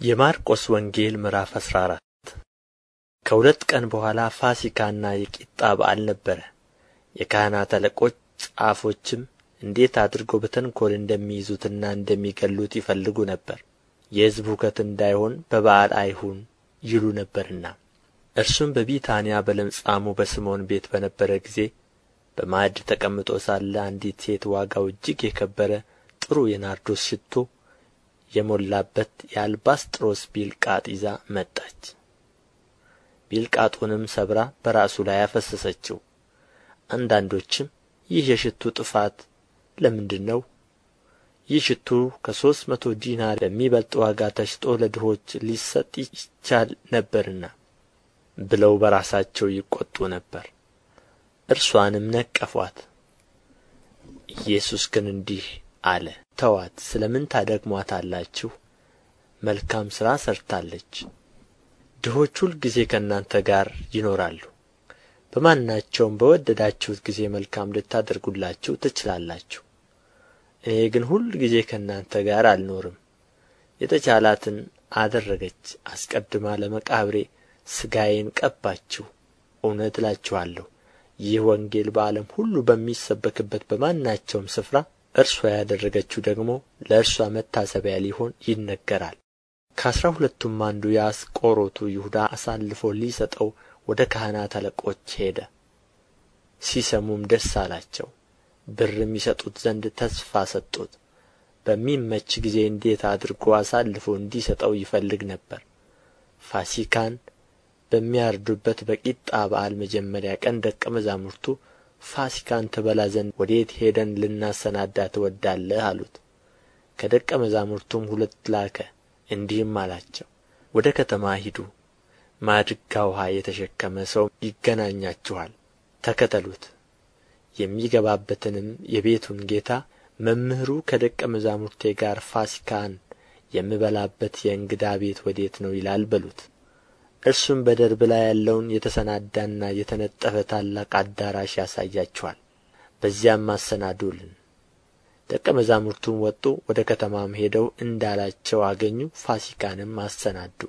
የማርቆስ ወንጌል ምዕራፍ አስራ አራት ከሁለት ቀን በኋላ ፋሲካና የቂጣ በዓል ነበረ። የካህናት አለቆች ጻፎችም እንዴት አድርገው በተንኰል እንደሚይዙትና እንደሚገሉት ይፈልጉ ነበር፣ የሕዝብ ሁከት እንዳይሆን በበዓል አይሁን ይሉ ነበርና። እርሱም በቢታንያ በለምጻሙ በስምዖን ቤት በነበረ ጊዜ በማዕድ ተቀምጦ ሳለ አንዲት ሴት ዋጋው እጅግ የከበረ ጥሩ የናርዶስ ሽቶ የሞላበት የአልባስጥሮስ ቢልቃጥ ይዛ መጣች። ቢልቃጡንም ሰብራ በራሱ ላይ አፈሰሰችው። አንዳንዶችም ይህ የሽቱ ጥፋት ለምንድር ነው? ይህ ሽቱ ከሦስት መቶ ዲናር በሚበልጥ ዋጋ ተሽጦ ለድሆች ሊሰጥ ይቻል ነበርና ብለው በራሳቸው ይቈጡ ነበር። እርሷንም ነቀፏት። ኢየሱስ ግን እንዲህ አለ፣ ተዋት፣ ስለ ምን ታደክሙአታላችሁ? መልካም ሥራ ሠርታለች። ድሆች ሁልጊዜ ከእናንተ ጋር ይኖራሉ፣ በማናቸውም በወደዳችሁት ጊዜ መልካም ልታደርጉላቸው ትችላላችሁ። እኔ ግን ሁልጊዜ ከእናንተ ጋር አልኖርም። የተቻላትን አደረገች፣ አስቀድማ ለመቃብሬ ሥጋዬን ቀባችው። እውነት እላችኋለሁ ይህ ወንጌል በዓለም ሁሉ በሚሰበክበት በማናቸውም ስፍራ እርስዋ ያደረገችው ደግሞ ለእርስዋ መታሰቢያ ሊሆን ይነገራል። ከአሥራ ሁለቱም አንዱ የአስቆሮቱ ይሁዳ አሳልፎ ሊሰጠው ወደ ካህናት አለቆች ሄደ። ሲሰሙም ደስ አላቸው፣ ብርም ይሰጡት ዘንድ ተስፋ ሰጡት። በሚመች ጊዜ እንዴት አድርጎ አሳልፎ እንዲሰጠው ይፈልግ ነበር። ፋሲካን በሚያርዱበት በቂጣ በዓል መጀመሪያ ቀን ደቀ መዛሙርቱ ፋሲካን ትበላ ዘንድ ወዴት ሄደን ልናሰናዳ ትወዳለህ አሉት። ከደቀ መዛሙርቱም ሁለት ላከ፣ እንዲህም አላቸው ወደ ከተማ ሂዱ፣ ማድጋ ውኃ የተሸከመ ሰው ይገናኛችኋል፣ ተከተሉት። የሚገባበትንም የቤቱን ጌታ መምህሩ ከደቀ መዛሙርቴ ጋር ፋሲካን የምበላበት የእንግዳ ቤት ወዴት ነው ይላል በሉት። እርሱም በደርብ ላይ ያለውን የተሰናዳና የተነጠፈ ታላቅ አዳራሽ ያሳያችኋል። በዚያም አሰናዱልን። ደቀ መዛሙርቱም ወጡ ወደ ከተማም ሄደው እንዳላቸው አገኙ ፋሲካንም አሰናዱ።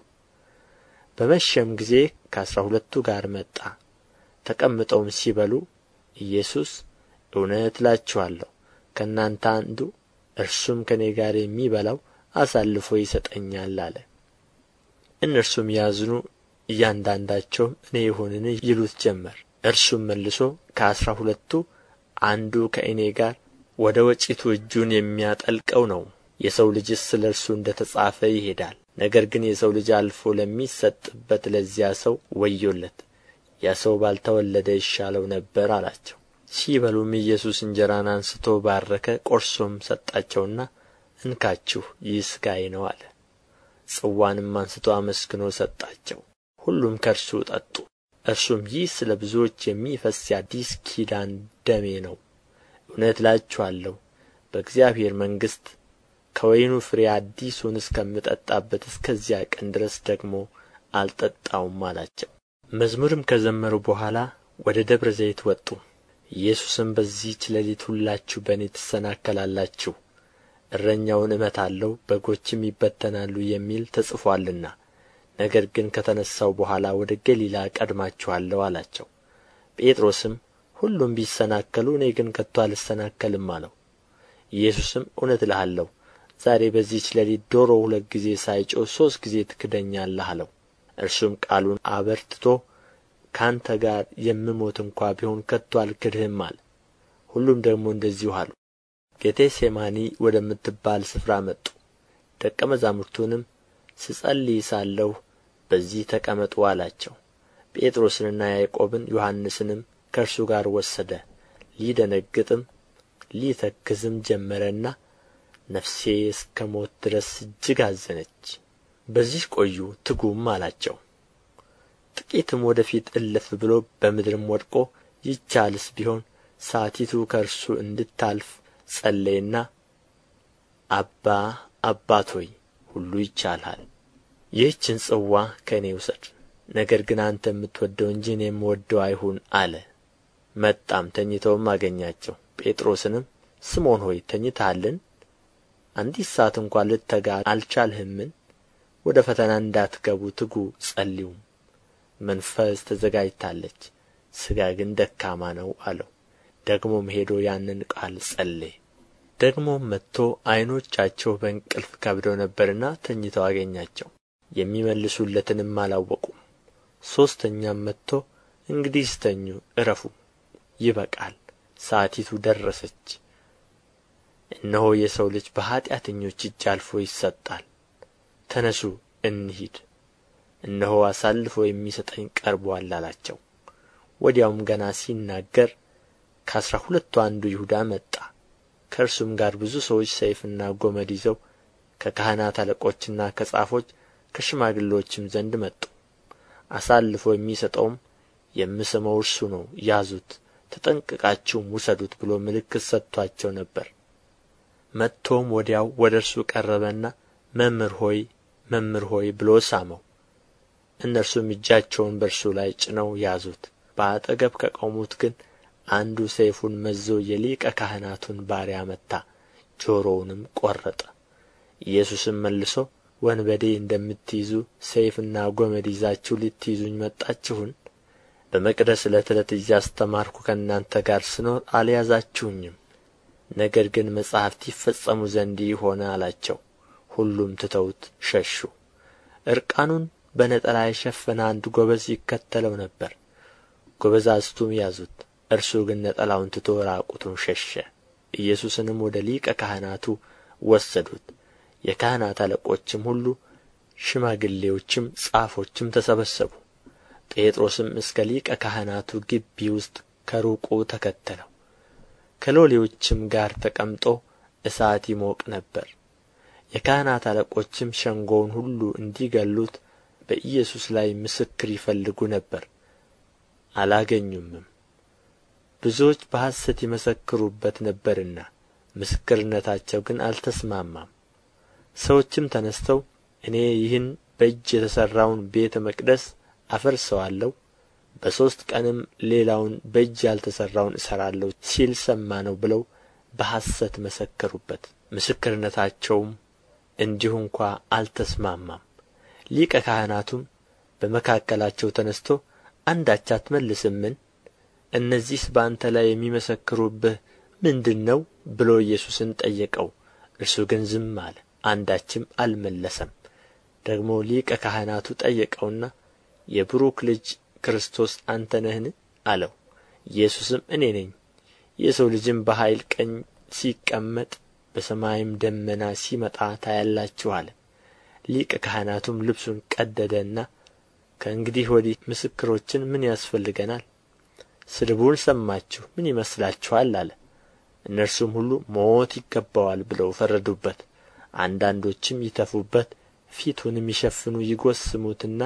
በመሸም ጊዜ ከአሥራ ሁለቱ ጋር መጣ። ተቀምጠውም ሲበሉ ኢየሱስ እውነት እላችኋለሁ ከእናንተ አንዱ እርሱም ከእኔ ጋር የሚበላው አሳልፎ ይሰጠኛል አለ። እነርሱም ያዝኑ እያንዳንዳቸውም እኔ ይሁንን ይሉት ጀመር። እርሱም መልሶ ከአሥራ ሁለቱ አንዱ ከእኔ ጋር ወደ ወጭቱ እጁን የሚያጠልቀው ነው። የሰው ልጅስ ስለ እርሱ እንደ ተጻፈ ይሄዳል። ነገር ግን የሰው ልጅ አልፎ ለሚሰጥበት ለዚያ ሰው ወዮለት። ያ ሰው ባልተወለደ ይሻለው ነበር አላቸው። ሲበሉም ኢየሱስ እንጀራን አንስቶ ባረከ ቆርሶም ሰጣቸውና እንካችሁ ይህ ሥጋዬ ነው አለ። ጽዋንም አንስቶ አመስግኖ ሰጣቸው ሁሉም ከእርሱ ጠጡ። እርሱም ይህ ስለ ብዙዎች የሚፈስ የአዲስ ኪዳን ደሜ ነው። እውነት እላችኋለሁ በእግዚአብሔር መንግሥት ከወይኑ ፍሬ አዲሱን እስከምጠጣበት እስከዚያ ቀን ድረስ ደግሞ አልጠጣውም አላቸው። መዝሙርም ከዘመሩ በኋላ ወደ ደብረ ዘይት ወጡ። ኢየሱስም በዚህች ሌሊት ሁላችሁ በእኔ ትሰናከላላችሁ እረኛውን እመታለሁ በጎችም ይበተናሉ የሚል ተጽፎአልና ነገር ግን ከተነሣሁ በኋላ ወደ ገሊላ እቀድማችኋለሁ አላቸው። ጴጥሮስም ሁሉም ቢሰናከሉ እኔ ግን ከቶ አልሰናከልም አለው። ኢየሱስም እውነት እልሃለሁ ዛሬ በዚህች ሌሊት ዶሮ ሁለት ጊዜ ሳይጮኽ ሦስት ጊዜ ትክደኛለህ አለው። እርሱም ቃሉን አበርትቶ ከአንተ ጋር የምሞት እንኳ ቢሆን ከቶ አልክድህም አለ። ሁሉም ደግሞ እንደዚሁ አሉ። ጌቴሴማኒ ወደምትባል ስፍራ መጡ። ደቀ መዛሙርቱንም ስጸልይ ሳለሁ በዚህ ተቀመጡ አላቸው። ጴጥሮስንና ያዕቆብን ዮሐንስንም ከእርሱ ጋር ወሰደ። ሊደነግጥም ሊተክዝም ጀመረና ነፍሴ እስከ ሞት ድረስ እጅግ አዘነች። በዚህ ቆዩ ትጉም አላቸው። ጥቂትም ወደ ፊት እልፍ ብሎ በምድርም ወድቆ ይቻልስ ቢሆን ሰዓቲቱ ከእርሱ እንድታልፍ ጸለየና አባ አባት ሆይ ሁሉ ይቻልሃል ይህችን ጽዋ ከእኔ ውሰድ። ነገር ግን አንተ የምትወደው እንጂ እኔ የምወደው አይሁን አለ። መጣም ተኝተውም አገኛቸው። ጴጥሮስንም ስምዖን ሆይ ተኝተሃልን? አንዲት ሰዓት እንኳ ልትተጋ አልቻልህምን? ወደ ፈተና እንዳትገቡ ትጉ ጸልዩም። መንፈስ ተዘጋጅታለች ሥጋ ግን ደካማ ነው አለው። ደግሞም ሄዶ ያንን ቃል ጸለየ። ደግሞም መጥቶ ዐይኖቻቸው በእንቅልፍ ከብደው ነበርና ተኝተው አገኛቸው የሚመልሱለትንም አላወቁም። ሦስተኛም መጥቶ እንግዲህስ ተኙ ዕረፉም ይበቃል ሰዓቲቱ ደረሰች። እነሆ የሰው ልጅ በኃጢአተኞች እጅ አልፎ ይሰጣል። ተነሡ እንሂድ። እነሆ አሳልፎ የሚሰጠኝ ቀርቦአል አላቸው። ወዲያውም ገና ሲናገር ከአሥራ ሁለቱ አንዱ ይሁዳ መጣ። ከእርሱም ጋር ብዙ ሰዎች ሰይፍና ጎመድ ይዘው ከካህናት አለቆችና ከጻፎች ከሽማግሌዎችም ዘንድ መጡ። አሳልፎ የሚሰጠውም የምስመው እርሱ ነው ያዙት ተጠንቅቃችሁም ውሰዱት ብሎ ምልክት ሰጥቶአቸው ነበር። መጥቶም ወዲያው ወደ እርሱ ቀረበና መምህር ሆይ መምህር ሆይ ብሎ ሳመው። እነርሱም እጃቸውን በእርሱ ላይ ጭነው ያዙት። በአጠገብ ከቆሙት ግን አንዱ ሰይፉን መዞ የሊቀ ካህናቱን ባሪያ መታ ጆሮውንም ቈረጠ ኢየሱስም መልሶ ወንበዴ እንደምትይዙ ሰይፍና ጐመድ ይዛችሁ ልትይዙኝ መጣችሁን? በመቅደስ ዕለት ዕለት እያስተማርሁ ከእናንተ ጋር ስኖር አልያዛችሁኝም። ነገር ግን መጻሕፍት ይፈጸሙ ዘንድ ይህ ሆነ አላቸው። ሁሉም ትተውት ሸሹ። ዕርቃኑን በነጠላ የሸፈነ አንድ ጎበዝ ይከተለው ነበር። ጎበዛዝቱም ያዙት። እርሱ ግን ነጠላውን ትቶ ራቁቱን ሸሸ። ኢየሱስንም ወደ ሊቀ ካህናቱ ወሰዱት የካህናት አለቆችም ሁሉ ሽማግሌዎችም ጻፎችም ተሰበሰቡ። ጴጥሮስም እስከ ሊቀ ካህናቱ ግቢ ውስጥ ከሩቁ ተከተለው። ከሎሌዎችም ጋር ተቀምጦ እሳት ይሞቅ ነበር። የካህናት አለቆችም ሸንጎውን ሁሉ እንዲገሉት በኢየሱስ ላይ ምስክር ይፈልጉ ነበር። አላገኙምም። ብዙዎች በሐሰት ይመሰክሩበት ነበርና ምስክርነታቸው ግን አልተስማማም ሰዎችም ተነሥተው እኔ ይህን በእጅ የተሠራውን ቤተ መቅደስ አፈርሰዋለሁ በሦስት ቀንም ሌላውን በእጅ ያልተሠራውን እሠራለሁ ሲል ሰማነው ብለው በሐሰት መሰከሩበት። ምስክርነታቸውም እንዲሁ እንኳ አልተስማማም። ሊቀ ካህናቱም በመካከላቸው ተነሥቶ አንዳች አትመልስምን? እነዚህስ በአንተ ላይ የሚመሰክሩብህ ምንድር ነው ብሎ ኢየሱስን ጠየቀው። እርሱ ግን ዝም አለ አንዳችም አልመለሰም። ደግሞ ሊቀ ካህናቱ ጠየቀውና የብሩክ ልጅ ክርስቶስ አንተ ነህን? አለው። ኢየሱስም እኔ ነኝ። የሰው ልጅም በኃይል ቀኝ ሲቀመጥ በሰማይም ደመና ሲመጣ ታያላችሁ አለ። ሊቀ ካህናቱም ልብሱን ቀደደና ከእንግዲህ ወዲህ ምስክሮችን ምን ያስፈልገናል? ስድቡን ሰማችሁ ምን ይመስላችኋል? አለ። እነርሱም ሁሉ ሞት ይገባዋል ብለው ፈረዱበት አንዳንዶችም ይተፉበት ፊቱንም ይሸፍኑ ይጐስሙትና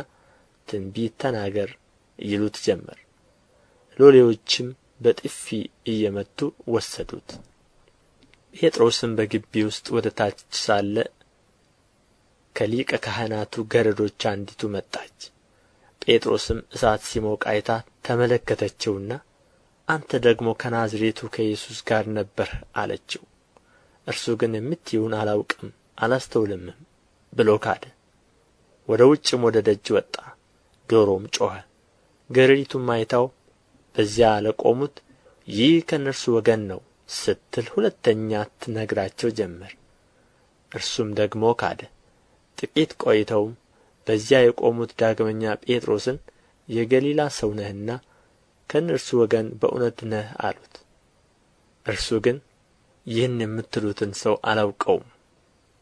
ትንቢት ተናገር ይሉት ጀመር። ሎሌዎችም በጥፊ እየመቱ ወሰዱት። ጴጥሮስም በግቢ ውስጥ ወደ ታች ሳለ ከሊቀ ካህናቱ ገረዶች አንዲቱ መጣች። ጴጥሮስም እሳት ሲሞቅ አይታ ተመለከተችውና አንተ ደግሞ ከናዝሬቱ ከኢየሱስ ጋር ነበርህ አለችው እርሱ ግን የምትዪውን አላውቅም አላስተውልምም ብሎ ካደ። ወደ ውጭም ወደ ደጅ ወጣ ዶሮም ጮኸ። ገረዲቱም አይታው በዚያ ለቆሙት ይህ ከእነርሱ ወገን ነው ስትል ሁለተኛ ትነግራቸው ጀመር። እርሱም ደግሞ ካደ። ጥቂት ቆይተውም በዚያ የቆሙት ዳግመኛ ጴጥሮስን የገሊላ ሰው ነህና ከእነርሱ ወገን በእውነት ነህ አሉት። እርሱ ግን ይህን የምትሉትን ሰው አላውቀውም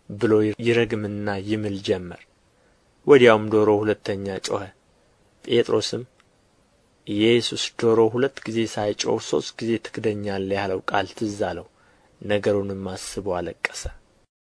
ብሎ ይረግምና ይምል ጀመር። ወዲያውም ዶሮ ሁለተኛ ጮኸ። ጴጥሮስም ኢየሱስ ዶሮ ሁለት ጊዜ ሳይጮኽ ሦስት ጊዜ ትክደኛለህ ያለው ቃል ትዝ አለው። ነገሩንም አስቦ አለቀሰ